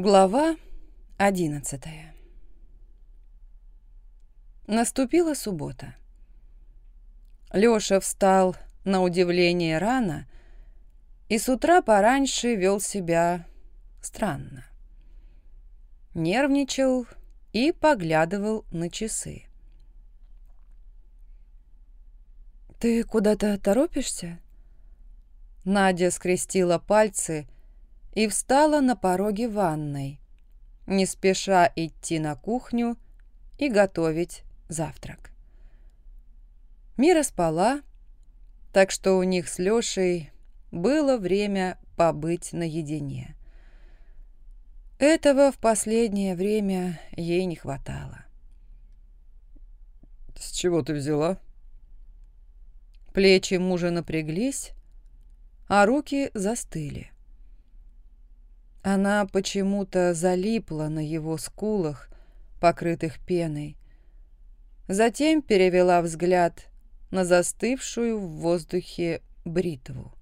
Глава одиннадцатая Наступила суббота. Лёша встал на удивление рано и с утра пораньше вел себя странно. Нервничал и поглядывал на часы. «Ты куда-то торопишься?» Надя скрестила пальцы и встала на пороге ванной, не спеша идти на кухню и готовить завтрак. Мира спала, так что у них с Лешей было время побыть наедине. Этого в последнее время ей не хватало. «С чего ты взяла?» Плечи мужа напряглись, а руки застыли. Она почему-то залипла на его скулах, покрытых пеной. Затем перевела взгляд на застывшую в воздухе бритву.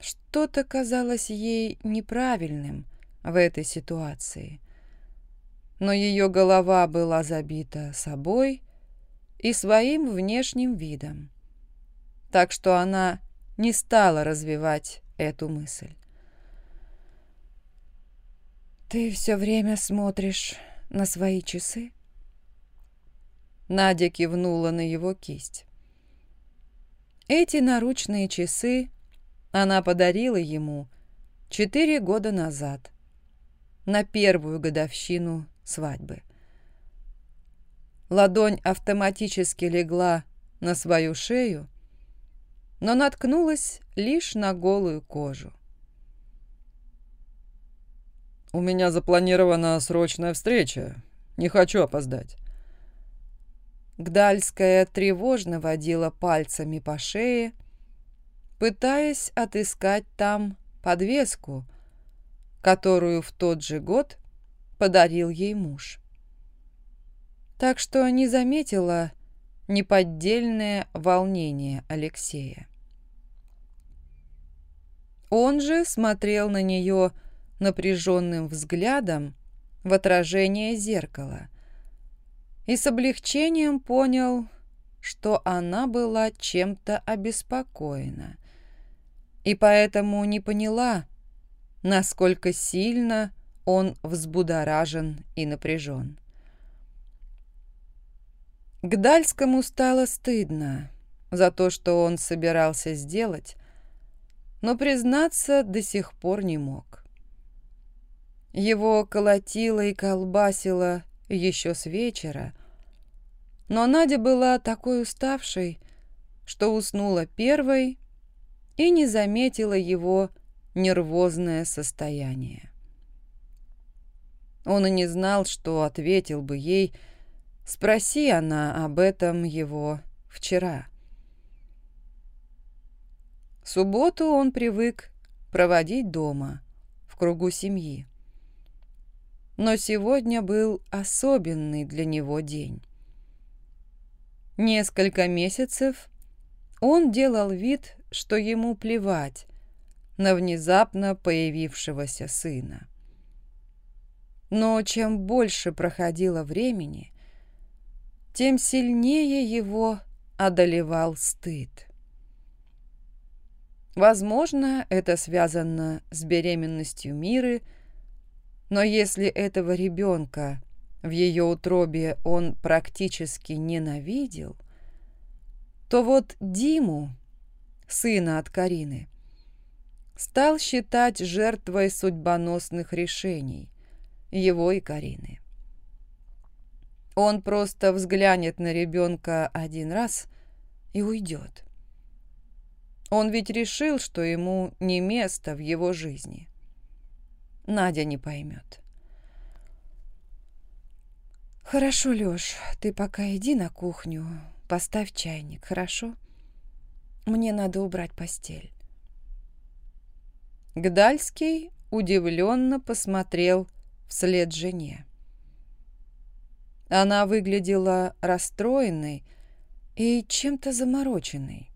Что-то казалось ей неправильным в этой ситуации. Но ее голова была забита собой и своим внешним видом. Так что она не стала развивать эту мысль. «Ты все время смотришь на свои часы?» Надя кивнула на его кисть. Эти наручные часы она подарила ему четыре года назад, на первую годовщину свадьбы. Ладонь автоматически легла на свою шею, но наткнулась лишь на голую кожу. «У меня запланирована срочная встреча. Не хочу опоздать». Гдальская тревожно водила пальцами по шее, пытаясь отыскать там подвеску, которую в тот же год подарил ей муж. Так что не заметила неподдельное волнение Алексея. Он же смотрел на нее напряженным взглядом в отражение зеркала – и с облегчением понял, что она была чем-то обеспокоена, и поэтому не поняла, насколько сильно он взбудоражен и напряжен. Гдальскому стало стыдно за то, что он собирался сделать, но признаться до сих пор не мог. Его колотило и колбасило еще с вечера, но Надя была такой уставшей, что уснула первой и не заметила его нервозное состояние. Он и не знал, что ответил бы ей, спроси она об этом его вчера. Субботу он привык проводить дома, в кругу семьи. Но сегодня был особенный для него день. Несколько месяцев он делал вид, что ему плевать на внезапно появившегося сына. Но чем больше проходило времени, тем сильнее его одолевал стыд. Возможно, это связано с беременностью Миры, но если этого ребенка в ее утробе он практически ненавидел, то вот Диму, сына от Карины, стал считать жертвой судьбоносных решений его и Карины. Он просто взглянет на ребенка один раз и уйдет. Он ведь решил, что ему не место в его жизни. Надя не поймет. «Хорошо, Лёш, ты пока иди на кухню, поставь чайник, хорошо? Мне надо убрать постель». Гдальский удивленно посмотрел вслед жене. Она выглядела расстроенной и чем-то замороченной.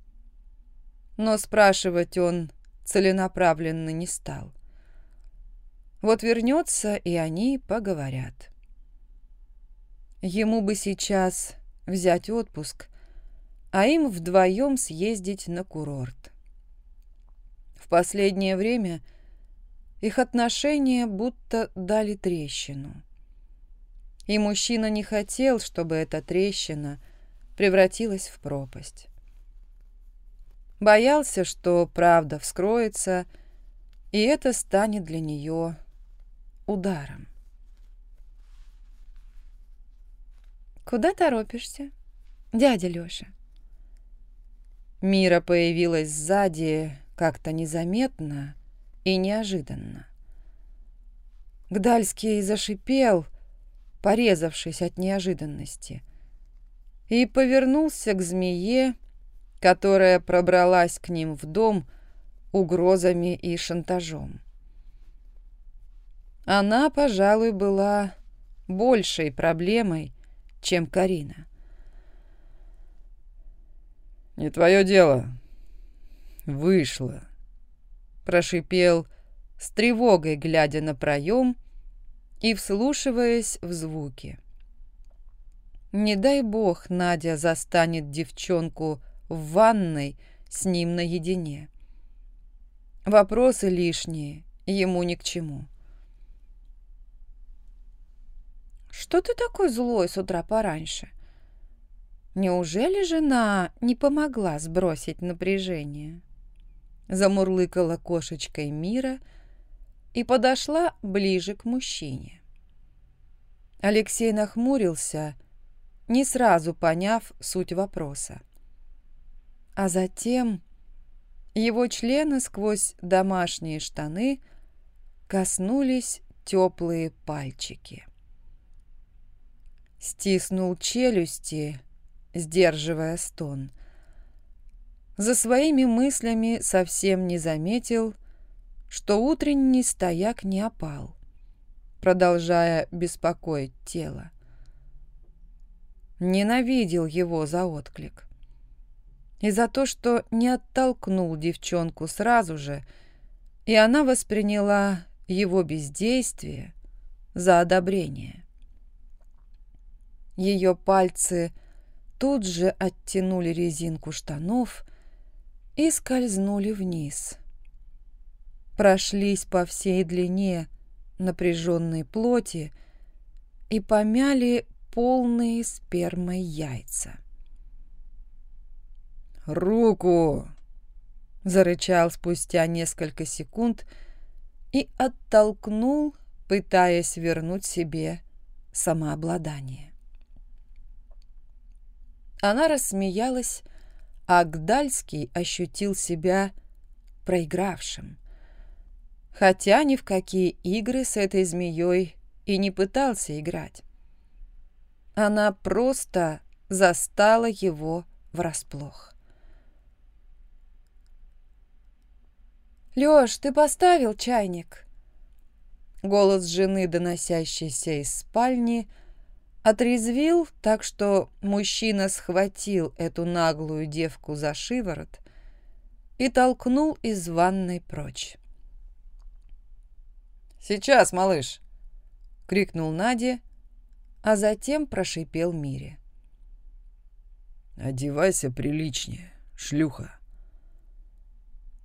Но спрашивать он целенаправленно не стал. Вот вернется, и они поговорят. Ему бы сейчас взять отпуск, а им вдвоем съездить на курорт. В последнее время их отношения будто дали трещину. И мужчина не хотел, чтобы эта трещина превратилась в пропасть. Боялся, что правда вскроется, и это станет для нее ударом. «Куда торопишься, дядя Лёша?» Мира появилась сзади как-то незаметно и неожиданно. Гдальский зашипел, порезавшись от неожиданности, и повернулся к змее, которая пробралась к ним в дом угрозами и шантажом. Она, пожалуй, была большей проблемой, чем Карина. «Не твое дело. Вышло», — прошипел с тревогой, глядя на проем и вслушиваясь в звуки. Не дай бог Надя застанет девчонку в ванной с ним наедине. Вопросы лишние, ему ни к чему. «Что ты такой злой с утра пораньше? Неужели жена не помогла сбросить напряжение?» Замурлыкала кошечкой Мира и подошла ближе к мужчине. Алексей нахмурился, не сразу поняв суть вопроса. А затем его члены сквозь домашние штаны коснулись теплые пальчики. Стиснул челюсти, сдерживая стон. За своими мыслями совсем не заметил, что утренний стояк не опал, продолжая беспокоить тело. Ненавидел его за отклик и за то, что не оттолкнул девчонку сразу же, и она восприняла его бездействие за одобрение. Ее пальцы тут же оттянули резинку штанов и скользнули вниз. Прошлись по всей длине напряженной плоти и помяли полные спермой яйца. «Руку!» — зарычал спустя несколько секунд и оттолкнул, пытаясь вернуть себе самообладание. Она рассмеялась, а Гдальский ощутил себя проигравшим. Хотя ни в какие игры с этой змеей и не пытался играть. Она просто застала его врасплох. «Лёш, ты поставил чайник?» Голос жены, доносящийся из спальни, отрезвил так, что мужчина схватил эту наглую девку за шиворот и толкнул из ванной прочь. «Сейчас, малыш!» — крикнул Наде, а затем прошипел Мире. «Одевайся приличнее, шлюха!»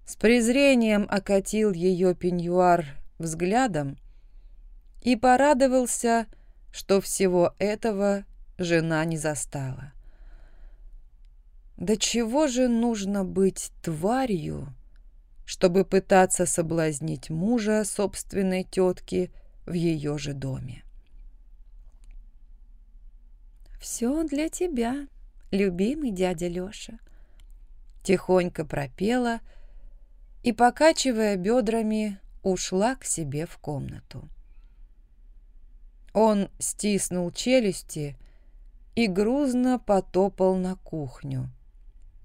с презрением окатил ее пеньюар взглядом и порадовался, что всего этого жена не застала. Да чего же нужно быть тварью, чтобы пытаться соблазнить мужа собственной тетки в ее же доме? «Все для тебя, любимый дядя Леша», — тихонько пропела — и, покачивая бедрами, ушла к себе в комнату. Он стиснул челюсти и грузно потопал на кухню,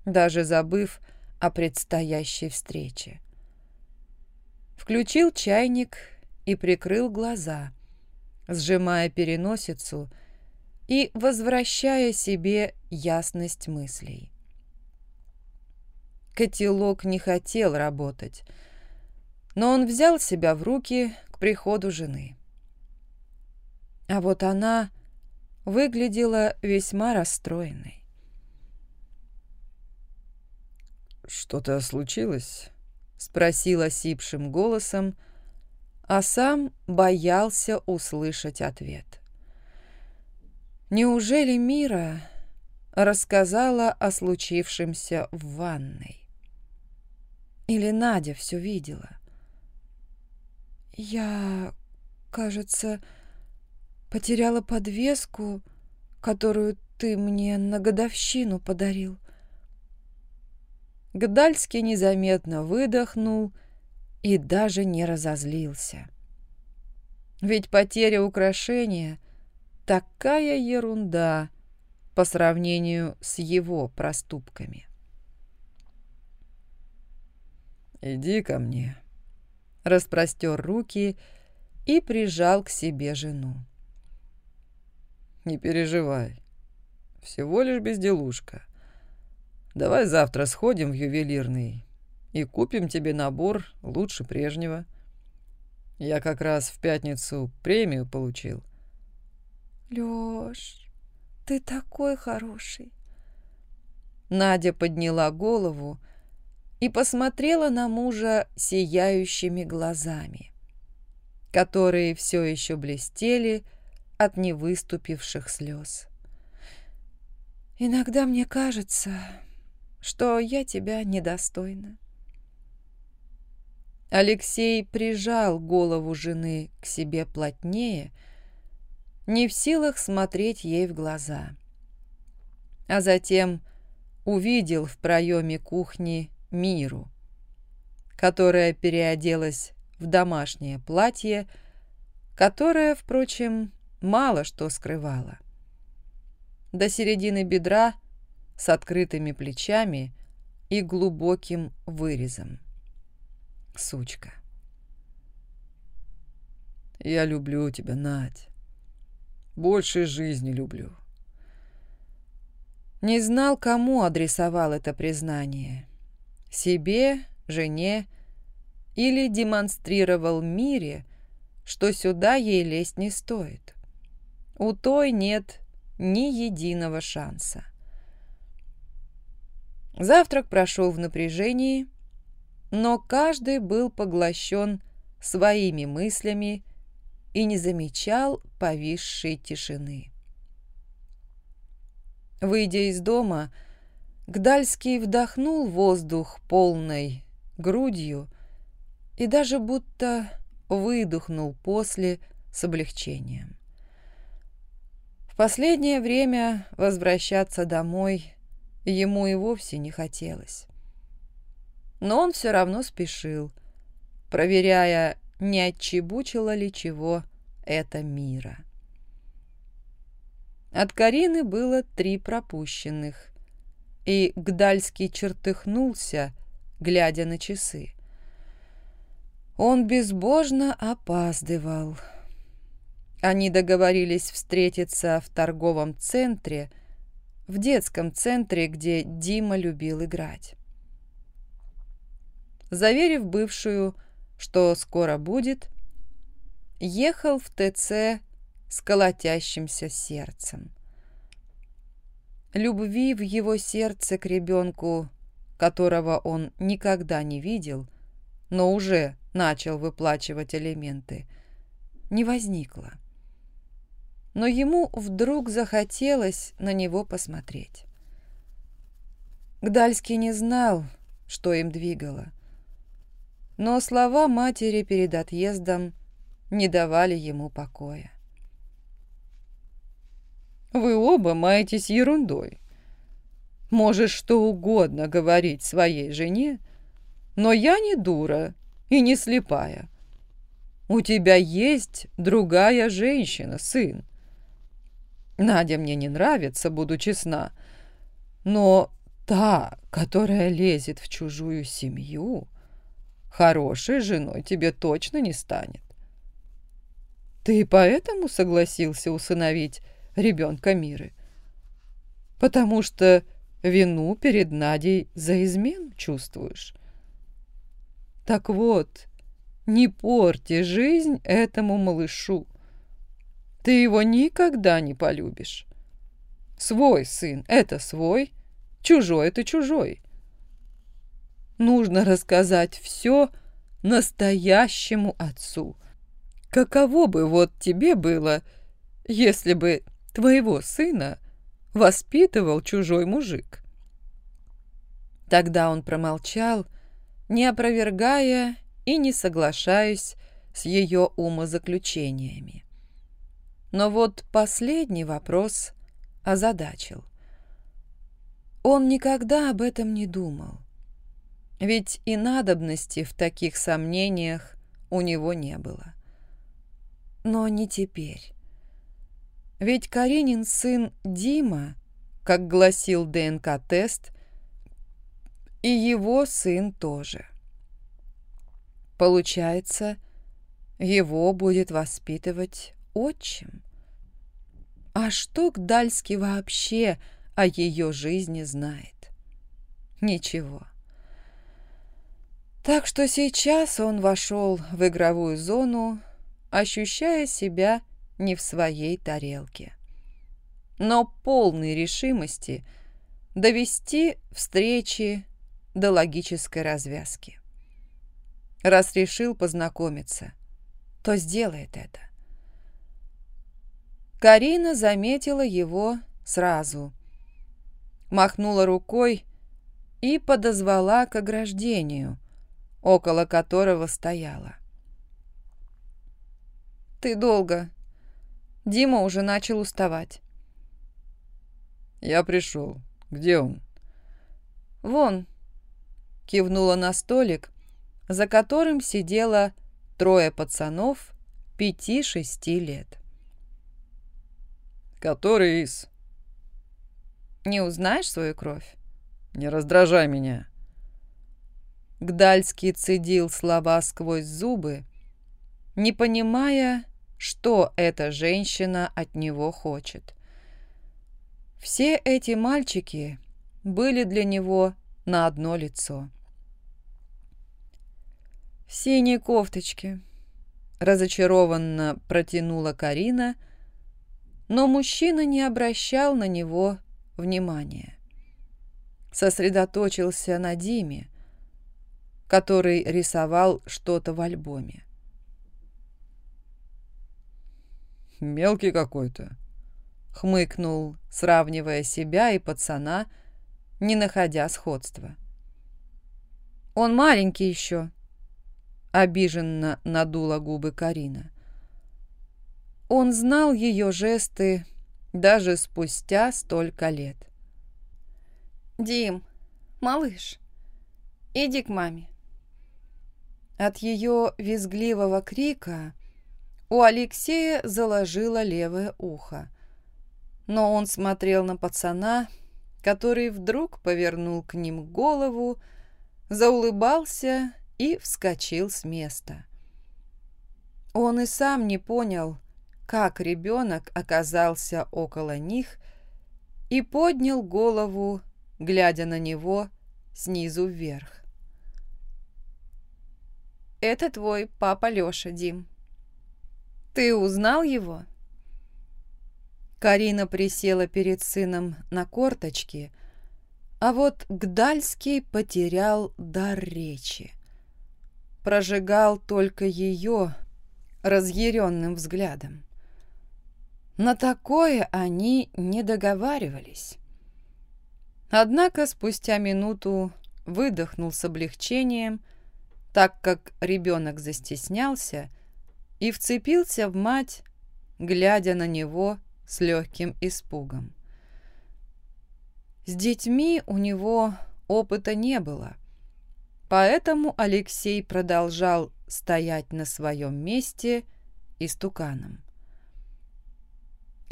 даже забыв о предстоящей встрече. Включил чайник и прикрыл глаза, сжимая переносицу и возвращая себе ясность мыслей. Котелок не хотел работать. Но он взял себя в руки, к приходу жены. А вот она выглядела весьма расстроенной. «Что-то случилось?» — спросил осипшим голосом, а сам боялся услышать ответ. Неужели Мира рассказала о случившемся в ванной? Или Надя все видела? «Я, кажется, потеряла подвеску, которую ты мне на годовщину подарил». Гдальский незаметно выдохнул и даже не разозлился. Ведь потеря украшения — такая ерунда по сравнению с его проступками. «Иди ко мне», — распростер руки и прижал к себе жену. «Не переживай, всего лишь безделушка. Давай завтра сходим в ювелирный и купим тебе набор лучше прежнего. Я как раз в пятницу премию получил. Лёш, ты такой хороший. Надя подняла голову и посмотрела на мужа сияющими глазами, которые все еще блестели от невыступивших слез. «Иногда мне кажется, что я тебя недостойна. Алексей прижал голову жены к себе плотнее, не в силах смотреть ей в глаза. А затем увидел в проеме кухни Миру, которая переоделась в домашнее платье, которое, впрочем, мало что скрывало. До середины бедра с открытыми плечами и глубоким вырезом. Сучка. Я люблю тебя, Надь. Больше жизни люблю. Не знал, кому адресовал это признание. Себе, жене или демонстрировал мире, что сюда ей лезть не стоит. У той нет ни единого шанса. Завтрак прошел в напряжении, но каждый был поглощен своими мыслями и не замечал повисшей тишины. Выйдя из дома, Гдальский вдохнул воздух полной грудью и даже будто выдохнул после с облегчением. В последнее время возвращаться домой ему и вовсе не хотелось но он все равно спешил, проверяя, не отчебучило ли чего это мира. От Карины было три пропущенных, и Гдальский чертыхнулся, глядя на часы. Он безбожно опаздывал. Они договорились встретиться в торговом центре, в детском центре, где Дима любил играть. Заверив бывшую, что скоро будет, ехал в ТЦ с колотящимся сердцем. Любви в его сердце к ребенку, которого он никогда не видел, но уже начал выплачивать элементы, не возникло. Но ему вдруг захотелось на него посмотреть. Гдальский не знал, что им двигало но слова матери перед отъездом не давали ему покоя. «Вы оба маетесь ерундой. Можешь что угодно говорить своей жене, но я не дура и не слепая. У тебя есть другая женщина, сын. Надя мне не нравится, буду честна, но та, которая лезет в чужую семью, хорошей женой тебе точно не станет. Ты поэтому согласился усыновить ребенка Миры? Потому что вину перед Надей за измену чувствуешь? Так вот, не порти жизнь этому малышу. Ты его никогда не полюбишь. Свой сын — это свой, чужой — это чужой. Нужно рассказать все настоящему отцу. Каково бы вот тебе было, если бы твоего сына воспитывал чужой мужик? Тогда он промолчал, не опровергая и не соглашаясь с ее умозаключениями. Но вот последний вопрос озадачил. Он никогда об этом не думал. Ведь и надобности в таких сомнениях у него не было. Но не теперь. Ведь Каринин сын Дима, как гласил ДНК-тест, и его сын тоже. Получается, его будет воспитывать отчим. А что Гдальский вообще о ее жизни знает? Ничего. Так что сейчас он вошел в игровую зону, ощущая себя не в своей тарелке, но полной решимости довести встречи до логической развязки. Раз решил познакомиться, то сделает это. Карина заметила его сразу. Махнула рукой и подозвала к ограждению, около которого стояла. «Ты долго. Дима уже начал уставать». «Я пришел. Где он?» «Вон», — кивнула на столик, за которым сидело трое пацанов пяти-шести лет. «Который из?» «Не узнаешь свою кровь?» «Не раздражай меня». Гдальский цедил слова сквозь зубы, не понимая, что эта женщина от него хочет. Все эти мальчики были для него на одно лицо синей кофточке», — разочарованно протянула Карина, но мужчина не обращал на него внимания. Сосредоточился на Диме, который рисовал что-то в альбоме. «Мелкий какой-то», — хмыкнул, сравнивая себя и пацана, не находя сходства. «Он маленький еще», Обиженно надула губы Карина. Он знал ее жесты даже спустя столько лет. «Дим, малыш, иди к маме». От ее визгливого крика у Алексея заложило левое ухо. Но он смотрел на пацана, который вдруг повернул к ним голову, заулыбался и вскочил с места. Он и сам не понял, как ребенок оказался около них и поднял голову, глядя на него снизу вверх. «Это твой папа Лёша, Дим. Ты узнал его?» Карина присела перед сыном на корточки, а вот Гдальский потерял дар речи прожигал только ее разъяренным взглядом. На такое они не договаривались. Однако спустя минуту выдохнул с облегчением, так как ребенок застеснялся и вцепился в мать, глядя на него с легким испугом. С детьми у него опыта не было, Поэтому Алексей продолжал стоять на своем месте истуканом.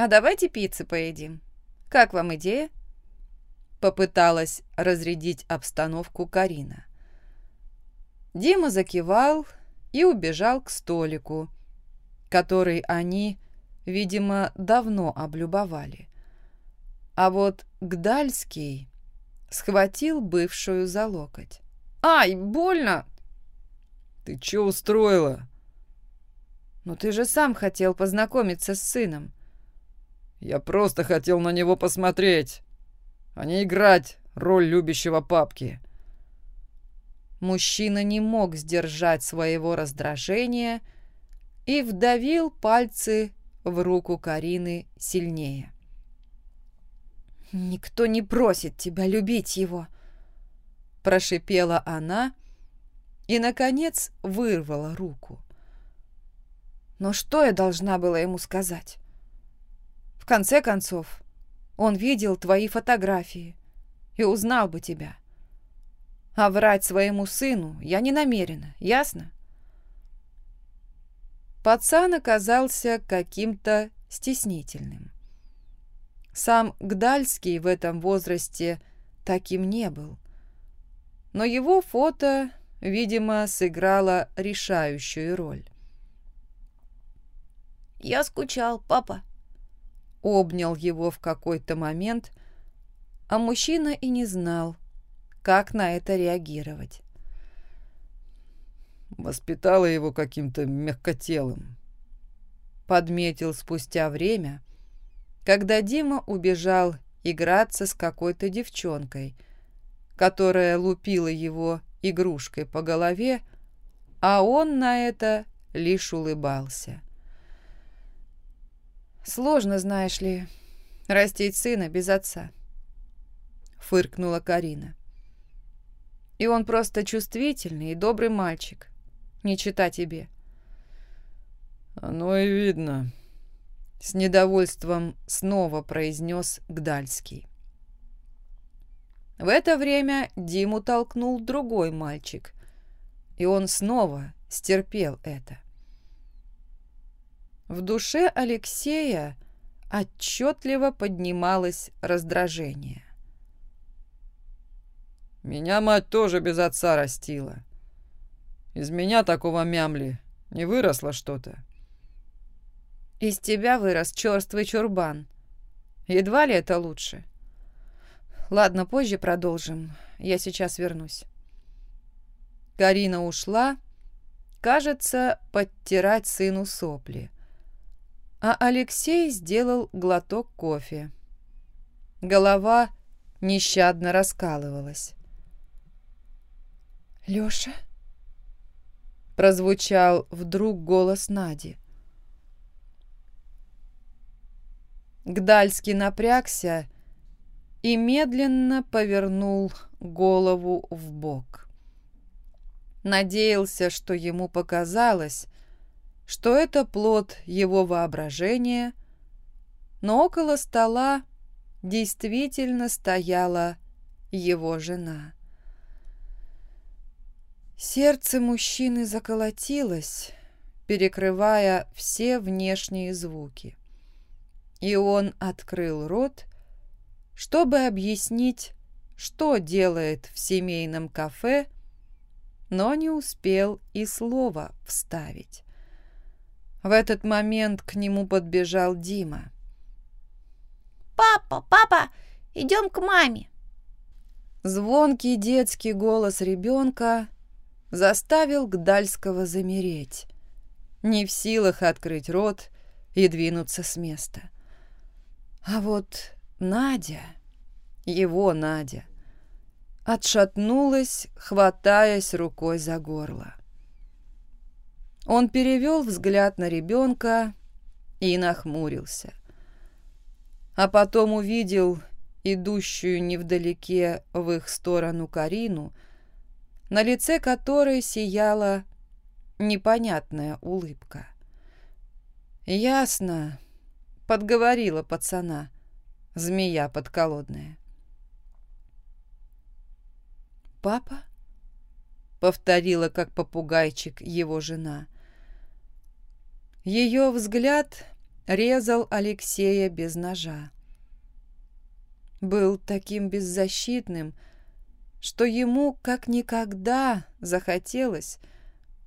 «А давайте пиццы поедим. Как вам идея?» Попыталась разрядить обстановку Карина. Дима закивал и убежал к столику, который они, видимо, давно облюбовали. А вот Гдальский схватил бывшую за локоть. «Ай, больно!» Ты чё устроила?» «Ну ты же сам хотел познакомиться с сыном». «Я просто хотел на него посмотреть, а не играть роль любящего папки». Мужчина не мог сдержать своего раздражения и вдавил пальцы в руку Карины сильнее. «Никто не просит тебя любить его», — прошипела она и, наконец, вырвала руку. «Но что я должна была ему сказать? Конце концов, он видел твои фотографии и узнал бы тебя. А врать своему сыну я не намерена, ясно?» Пацан оказался каким-то стеснительным. Сам Гдальский в этом возрасте таким не был. Но его фото, видимо, сыграло решающую роль. «Я скучал, папа», — обнял его в какой-то момент, а мужчина и не знал, как на это реагировать. Воспитала его каким-то мягкотелым. Подметил спустя время, когда Дима убежал играться с какой-то девчонкой, которая лупила его игрушкой по голове, а он на это лишь улыбался. «Сложно, знаешь ли, растить сына без отца», — фыркнула Карина. «И он просто чувствительный и добрый мальчик, не чита тебе». «Оно и видно», с недовольством снова произнес Гдальский. В это время Диму толкнул другой мальчик, и он снова стерпел это. В душе Алексея отчетливо поднималось раздражение. «Меня мать тоже без отца растила. Из меня такого мямли не выросло что-то. Из тебя вырос черствый чурбан. Едва ли это лучше. Ладно, позже продолжим. Я сейчас вернусь. Карина ушла, кажется, подтирать сыну сопли. А Алексей сделал глоток кофе. Голова нещадно раскалывалась. «Лёша?» Прозвучал вдруг голос Нади. Гдальский напрягся и медленно повернул голову в бок. Надеялся, что ему показалось, что это плод его воображения, но около стола действительно стояла его жена. Сердце мужчины заколотилось, перекрывая все внешние звуки и он открыл рот, чтобы объяснить, что делает в семейном кафе, но не успел и слова вставить. В этот момент к нему подбежал Дима. «Папа, папа, идем к маме!» Звонкий детский голос ребенка заставил Гдальского замереть, не в силах открыть рот и двинуться с места. А вот Надя, его Надя, отшатнулась, хватаясь рукой за горло. Он перевел взгляд на ребенка и нахмурился. А потом увидел идущую невдалеке в их сторону Карину, на лице которой сияла непонятная улыбка. Ясно, Подговорила пацана, змея подколодная. «Папа?» — повторила, как попугайчик, его жена. Ее взгляд резал Алексея без ножа. Был таким беззащитным, что ему как никогда захотелось,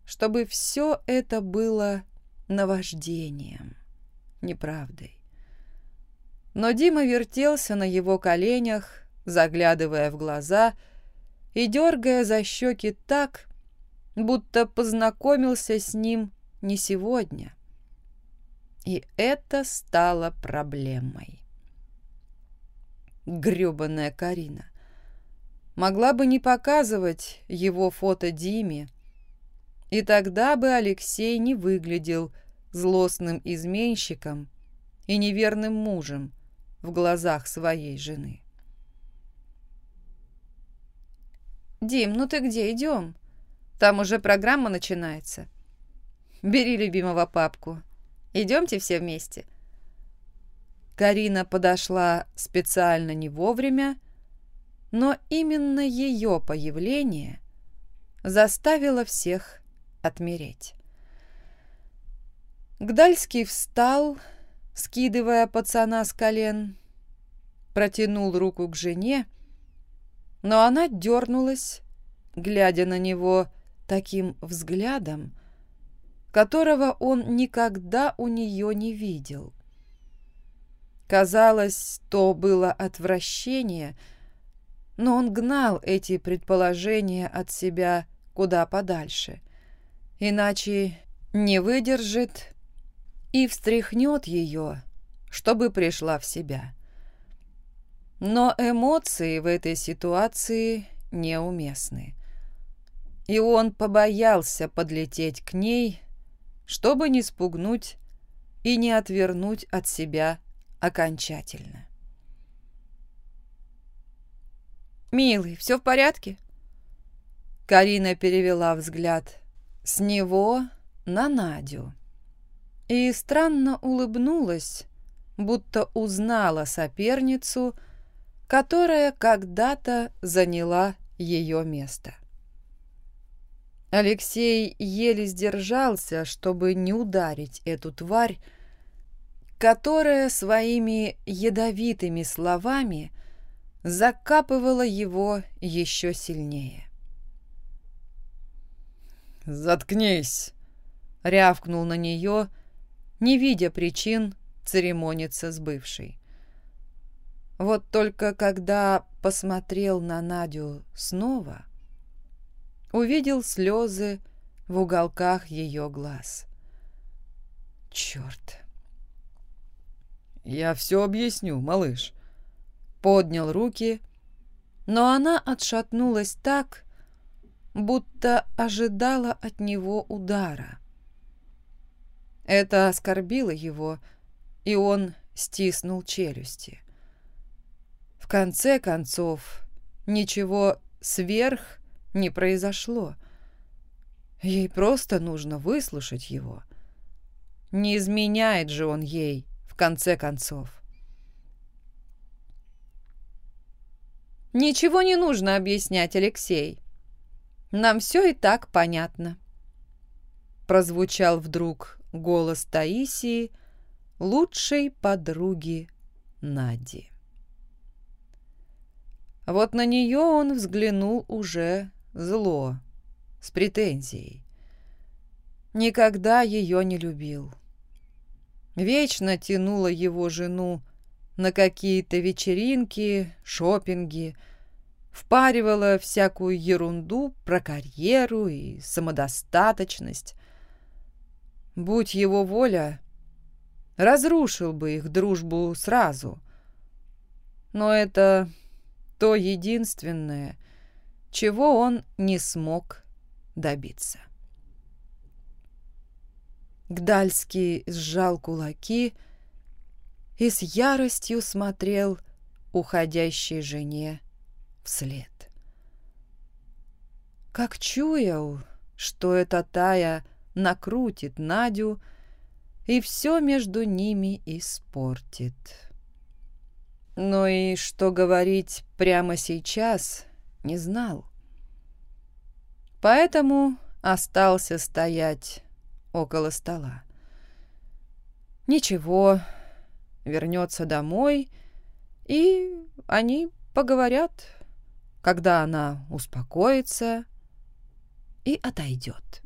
чтобы все это было наваждением неправдой. Но Дима вертелся на его коленях, заглядывая в глаза и дергая за щеки так, будто познакомился с ним не сегодня. И это стало проблемой. Грёбаная Карина. Могла бы не показывать его фото Диме, и тогда бы Алексей не выглядел злостным изменщиком и неверным мужем в глазах своей жены. «Дим, ну ты где? Идем. Там уже программа начинается. Бери любимого папку. Идемте все вместе». Карина подошла специально не вовремя, но именно ее появление заставило всех отмереть. Гдальский встал, скидывая пацана с колен, протянул руку к жене, но она дернулась, глядя на него таким взглядом, которого он никогда у нее не видел. Казалось, то было отвращение, но он гнал эти предположения от себя куда подальше, иначе не выдержит и встряхнет ее, чтобы пришла в себя. Но эмоции в этой ситуации неуместны. И он побоялся подлететь к ней, чтобы не спугнуть и не отвернуть от себя окончательно. «Милый, все в порядке?» Карина перевела взгляд с него на Надю и странно улыбнулась, будто узнала соперницу, которая когда-то заняла ее место. Алексей еле сдержался, чтобы не ударить эту тварь, которая своими ядовитыми словами закапывала его еще сильнее. «Заткнись!» — рявкнул на нее, не видя причин церемониться с бывшей. Вот только когда посмотрел на Надю снова, увидел слезы в уголках ее глаз. Черт! «Я все объясню, малыш», — поднял руки, но она отшатнулась так, будто ожидала от него удара. Это оскорбило его, и он стиснул челюсти. В конце концов, ничего сверх не произошло. Ей просто нужно выслушать его. Не изменяет же он ей, в конце концов. «Ничего не нужно объяснять, Алексей. Нам все и так понятно. Прозвучал вдруг голос Таисии, лучшей подруги Нади. Вот на нее он взглянул уже зло, с претензией. Никогда ее не любил. Вечно тянула его жену на какие-то вечеринки, шопинги, впаривала всякую ерунду про карьеру и самодостаточность. Будь его воля, разрушил бы их дружбу сразу. Но это то единственное, чего он не смог добиться. Гдальский сжал кулаки и с яростью смотрел уходящей жене вслед. Как чуял, что эта Тая накрутит Надю и все между ними испортит. Но и что говорить прямо сейчас не знал. Поэтому остался стоять около стола. Ничего, вернется домой, и они поговорят когда она успокоится и отойдет.